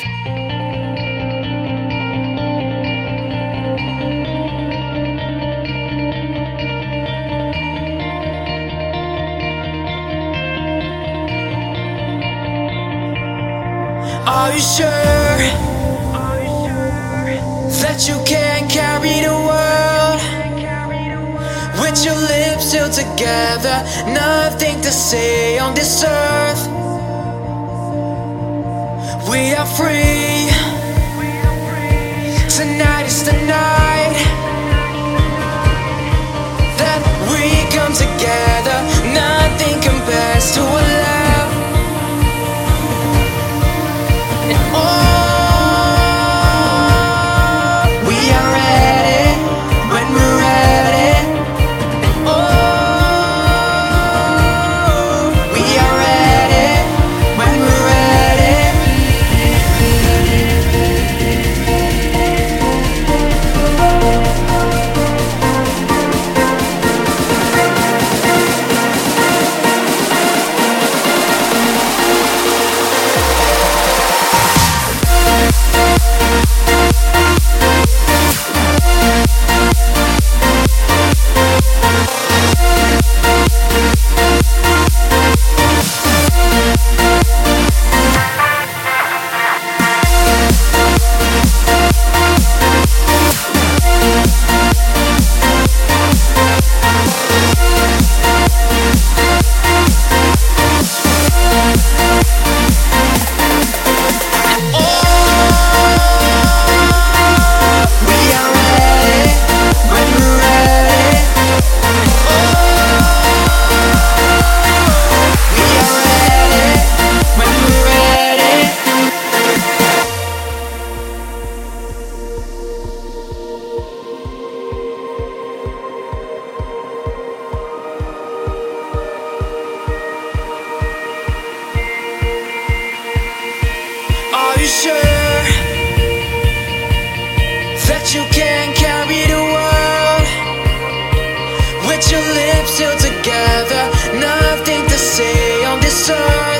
Are you sure that you can carry the world with your lips still together? Nothing to say on this earth. We are free. Tonight is the night that we come together. Nothing compares to a sure that you can carry the world with your lips still together? Nothing to say on this earth.